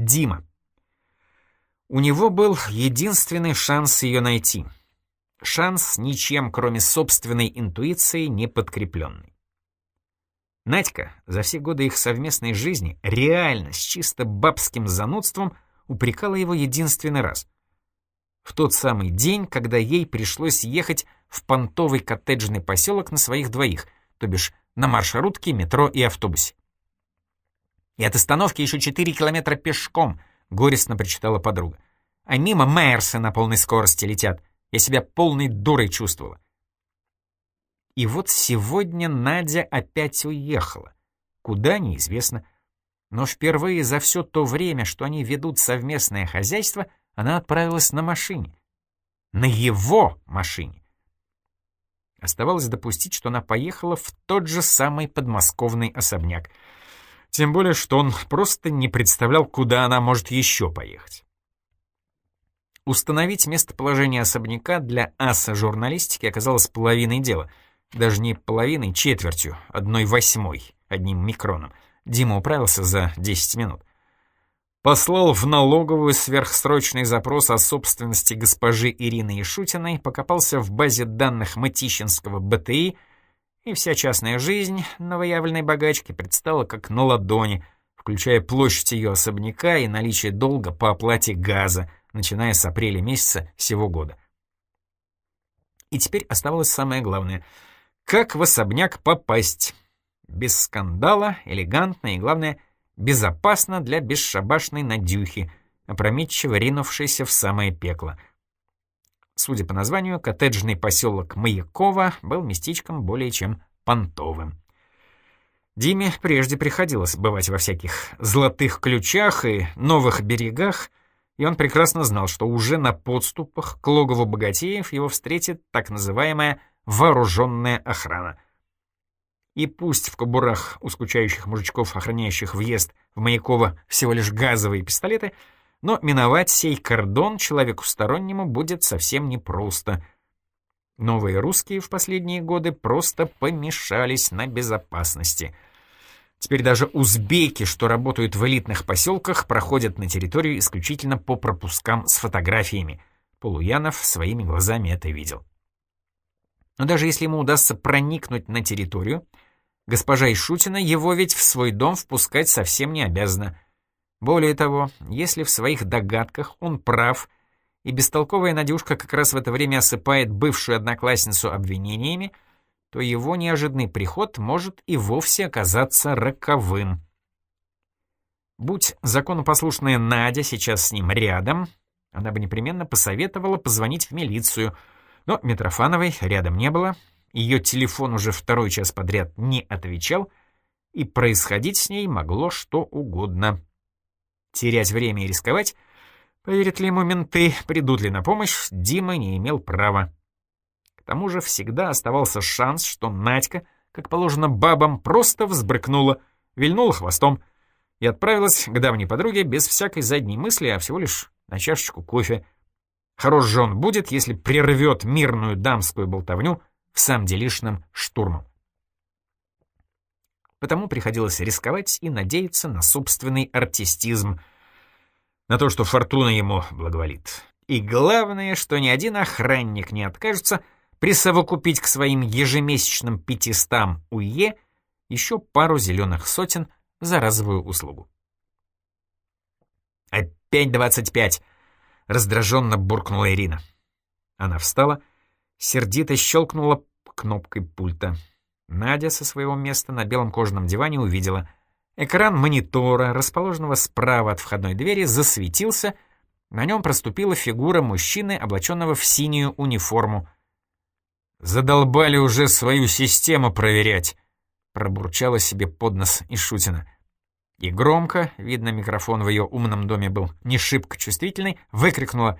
Дима. У него был единственный шанс ее найти. Шанс ничем, кроме собственной интуиции, не подкрепленный. Надька за все годы их совместной жизни реально с чисто бабским занудством упрекала его единственный раз. В тот самый день, когда ей пришлось ехать в понтовый коттеджный поселок на своих двоих, то бишь на маршрутке, метро и автобусе. «И от остановки еще 4 километра пешком», — горестно прочитала подруга. «А мимо Майерсы на полной скорости летят. Я себя полной дурой чувствовала». И вот сегодня Надя опять уехала. Куда — неизвестно. Но впервые за все то время, что они ведут совместное хозяйство, она отправилась на машине. На его машине. Оставалось допустить, что она поехала в тот же самый подмосковный особняк. Тем более, что он просто не представлял, куда она может еще поехать. Установить местоположение особняка для аса журналистики оказалось половиной дела. Даже не половиной, четвертью, одной восьмой, одним микроном. Дима управился за 10 минут послал в налоговую сверхсрочный запрос о собственности госпожи Ирины Ишутиной, покопался в базе данных Матищинского БТИ, и вся частная жизнь новоявленной богачки предстала как на ладони, включая площадь ее особняка и наличие долга по оплате газа, начиная с апреля месяца сего года. И теперь оставалось самое главное — как в особняк попасть? Без скандала, элегантно и, главное — безопасно для бесшабашной Надюхи, опрометчиво ринувшейся в самое пекло. Судя по названию, коттеджный поселок Маяково был местечком более чем понтовым. Диме прежде приходилось бывать во всяких «золотых ключах» и «новых берегах», и он прекрасно знал, что уже на подступах к логову богатеев его встретит так называемая «вооруженная охрана». И пусть в кобурах у скучающих мужичков, охраняющих въезд в Маяково, всего лишь газовые пистолеты, но миновать сей кордон человеку стороннему будет совсем непросто. Новые русские в последние годы просто помешались на безопасности. Теперь даже узбеки, что работают в элитных поселках, проходят на территорию исключительно по пропускам с фотографиями. Полуянов своими глазами это видел. Но даже если ему удастся проникнуть на территорию, госпожа Ишутина его ведь в свой дом впускать совсем не обязана. Более того, если в своих догадках он прав, и бестолковая Надюшка как раз в это время осыпает бывшую одноклассницу обвинениями, то его неожиданный приход может и вовсе оказаться роковым. Будь законопослушная Надя сейчас с ним рядом, она бы непременно посоветовала позвонить в милицию — но Митрофановой рядом не было, ее телефон уже второй час подряд не отвечал, и происходить с ней могло что угодно. Терять время и рисковать, поверят ли ему менты, придут ли на помощь, Дима не имел права. К тому же всегда оставался шанс, что Надька, как положено бабам, просто взбрыкнула, вильнула хвостом и отправилась к давней подруге без всякой задней мысли, а всего лишь на чашечку кофе — Хорош же он будет, если прервет мирную дамскую болтовню в самом делишном штурмом. Потому приходилось рисковать и надеяться на собственный артистизм, на то, что фортуна ему благоволит. И главное, что ни один охранник не откажется присовокупить к своим ежемесячным пятистам УЕ еще пару зеленых сотен за разовую услугу. «Опять двадцать пять!» Раздраженно буркнула Ирина. Она встала, сердито щелкнула кнопкой пульта. Надя со своего места на белом кожаном диване увидела. Экран монитора, расположенного справа от входной двери, засветился. На нем проступила фигура мужчины, облаченного в синюю униформу. «Задолбали уже свою систему проверять», — пробурчала себе под нос Ишутина. И громко, видно, микрофон в ее умном доме был не шибко чувствительный, выкрикнула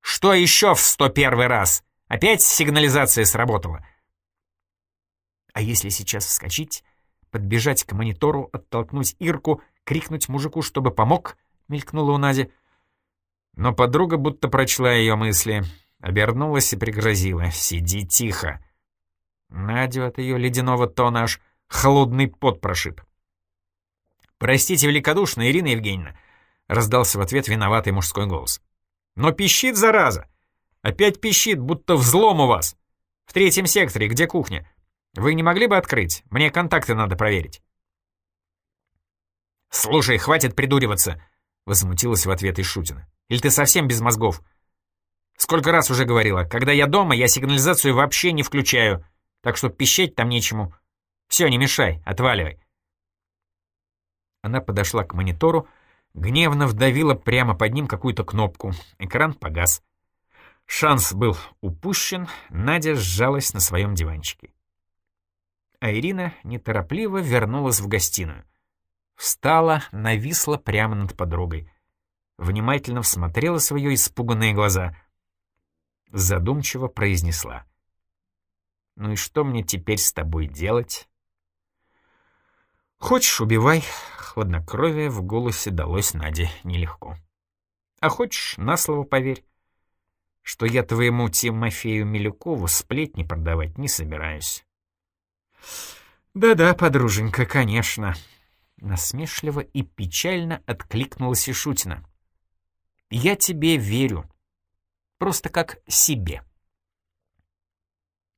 «Что еще в сто первый раз? Опять сигнализация сработала?» А если сейчас вскочить, подбежать к монитору, оттолкнуть Ирку, крикнуть мужику, чтобы помог, мелькнула у Нади. Но подруга будто прочла ее мысли, обернулась и пригрозила «Сиди тихо». Надю от ее ледяного тона аж холодный пот прошиб. «Простите великодушно, Ирина Евгеньевна, — раздался в ответ виноватый мужской голос. «Но пищит, зараза! Опять пищит, будто взлом у вас! В третьем секторе, где кухня? Вы не могли бы открыть? Мне контакты надо проверить». «Слушай, хватит придуриваться!» — возмутилась в ответ Ишутина. «Или ты совсем без мозгов? Сколько раз уже говорила, когда я дома, я сигнализацию вообще не включаю, так что пищать там нечему. Все, не мешай, отваливай». Она подошла к монитору, гневно вдавила прямо под ним какую-то кнопку. Экран погас. Шанс был упущен, Надя сжалась на своем диванчике. А Ирина неторопливо вернулась в гостиную. Встала, нависла прямо над подругой. Внимательно всмотрела в ее испуганные глаза. Задумчиво произнесла. «Ну и что мне теперь с тобой делать?» «Хочешь, убивай». Хладнокровие в голосе далось Наде нелегко. «А хочешь, на слово поверь, что я твоему Тимофею Милюкову сплетни продавать не собираюсь». «Да-да, подруженька, конечно», Насмешливо и печально откликнулась Ишутина. «Я тебе верю. Просто как себе».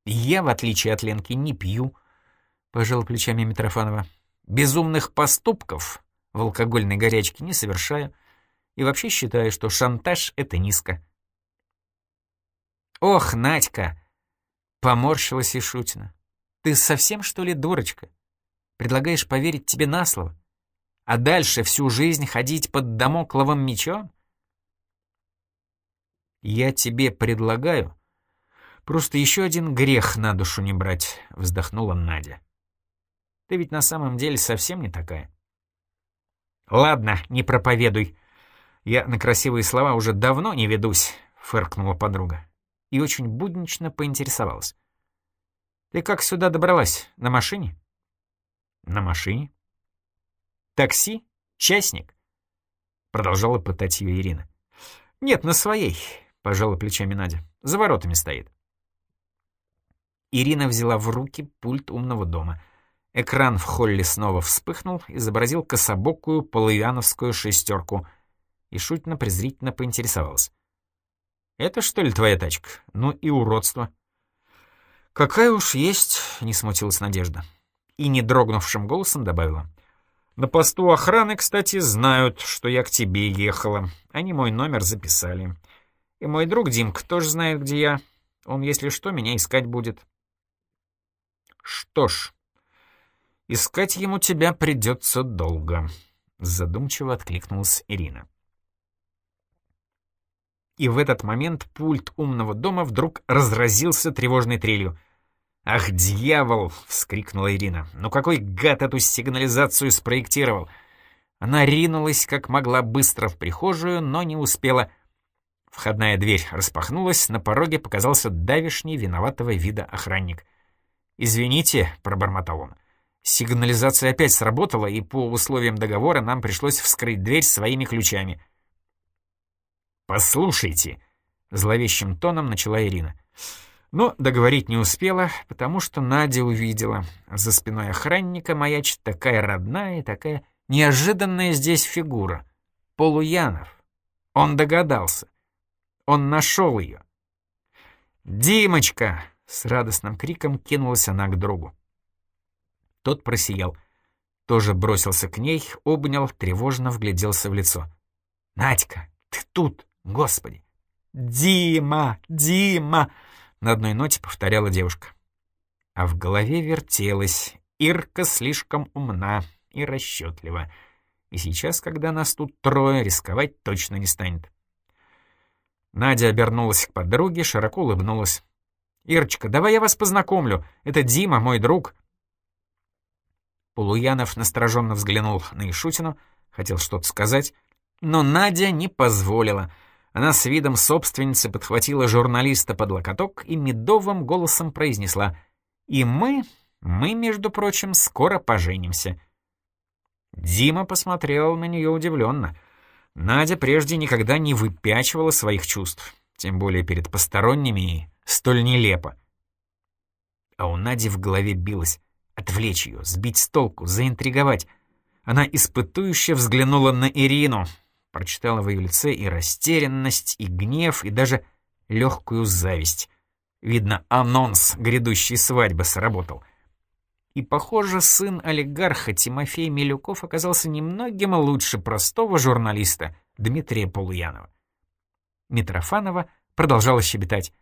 «Я, в отличие от Ленки, не пью», — пожал плечами Митрофанова. «Безумных поступков в алкогольной горячке не совершаю и вообще считаю, что шантаж — это низко». «Ох, Надька!» — поморщилась Ишутина. «Ты совсем, что ли, дурочка? Предлагаешь поверить тебе на слово? А дальше всю жизнь ходить под домокловым мечом? Я тебе предлагаю просто еще один грех на душу не брать, вздохнула Надя. Ты ведь на самом деле совсем не такая. Ладно, не проповедуй. Я на красивые слова уже давно не ведусь, фыркнула подруга. И очень буднично поинтересовалась. Ты как сюда добралась? На машине? На машине? Такси? Частник? Продолжала пытать ее Ирина. Нет, на своей, пожала плечами Надя. За воротами стоит. Ирина взяла в руки пульт умного дома. Экран в холле снова вспыхнул, изобразил кособокую полуяновскую шестерку и шутно-презрительно поинтересовалась. «Это что ли твоя тачка? Ну и уродство». «Какая уж есть», — не смутилась Надежда и не дрогнувшим голосом добавила. «На посту охраны, кстати, знают, что я к тебе ехала. Они мой номер записали. И мой друг Димка тоже знает, где я. Он, если что, меня искать будет». «Что ж, искать ему тебя придется долго», — задумчиво откликнулась Ирина. И в этот момент пульт умного дома вдруг разразился тревожной трелью. «Ах, дьявол!» — вскрикнула Ирина. «Ну какой гад эту сигнализацию спроектировал?» Она ринулась как могла быстро в прихожую, но не успела. Входная дверь распахнулась, на пороге показался давишний виноватого вида охранник. «Извините», — пробормотал он, — «сигнализация опять сработала, и по условиям договора нам пришлось вскрыть дверь своими ключами». «Послушайте», — зловещим тоном начала Ирина, — но договорить не успела, потому что Надя увидела. За спиной охранника маячит такая родная и такая неожиданная здесь фигура. Полуянов. Он догадался. Он нашел ее. «Димочка!» — с радостным криком кинулась она к другу. Тот просиял. Тоже бросился к ней, обнял, тревожно вгляделся в лицо. «Надька, ты тут, господи!» «Дима! Дима!» На одной ноте повторяла девушка. А в голове вертелась. Ирка слишком умна и расчетлива. И сейчас, когда нас тут трое, рисковать точно не станет. Надя обернулась к подруге, широко улыбнулась. «Ирочка, давай я вас познакомлю. Это Дима, мой друг». Полуянов настороженно взглянул на Ишутину, хотел что-то сказать, но Надя не позволила — она с видом собственницы подхватила журналиста под локоток и медовым голосом произнесла «И мы, мы, между прочим, скоро поженимся». Дима посмотрел на нее удивленно. Надя прежде никогда не выпячивала своих чувств, тем более перед посторонними и столь нелепо. А у Нади в голове билось отвлечь ее, сбить с толку, заинтриговать. Она испытующе взглянула на Ирину, прочитала в ее лице и растерянность, и гнев, и даже легкую зависть. Видно, анонс грядущей свадьбы сработал. И, похоже, сын олигарха Тимофей Милюков оказался немногим лучше простого журналиста Дмитрия Полуянова. Митрофанова продолжала щебетать.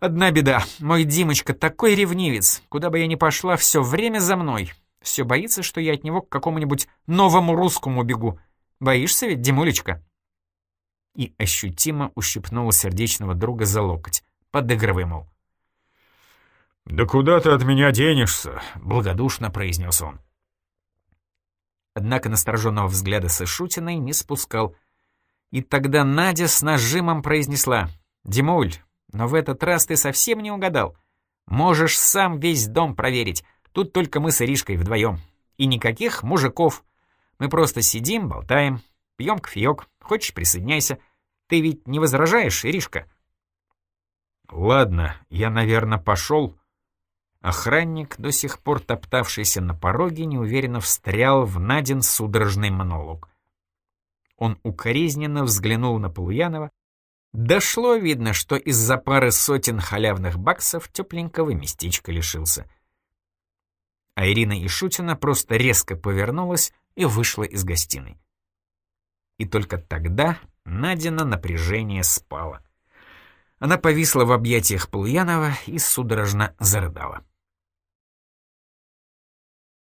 «Одна беда. Мой Димочка такой ревнивец. Куда бы я ни пошла, все время за мной. Все боится, что я от него к какому-нибудь новому русскому бегу. Боишься ведь, Димулечка?» И ощутимо ущипнула сердечного друга за локоть, подыгрывая, мол. «Да куда ты от меня денешься?» — благодушно произнес он. Однако настороженного взгляда Сышутиной не спускал. И тогда Надя с нажимом произнесла. «Димуль, но в этот раз ты совсем не угадал. Можешь сам весь дом проверить. Тут только мы с Иришкой вдвоем. И никаких мужиков. Мы просто сидим, болтаем, пьем кофеек. Хочешь, присоединяйся. Ты ведь не возражаешь, Иришка?» «Ладно, я, наверное, пошел», Охранник, до сих пор топтавшийся на пороге, неуверенно встрял в Надин судорожный монолог. Он укоризненно взглянул на Полуянова. Дошло, видно, что из-за пары сотен халявных баксов тепленького местечка лишился. А Ирина Ишутина просто резко повернулась и вышла из гостиной. И только тогда Надина напряжение спало. Она повисла в объятиях Полуянова и судорожно зарыдала.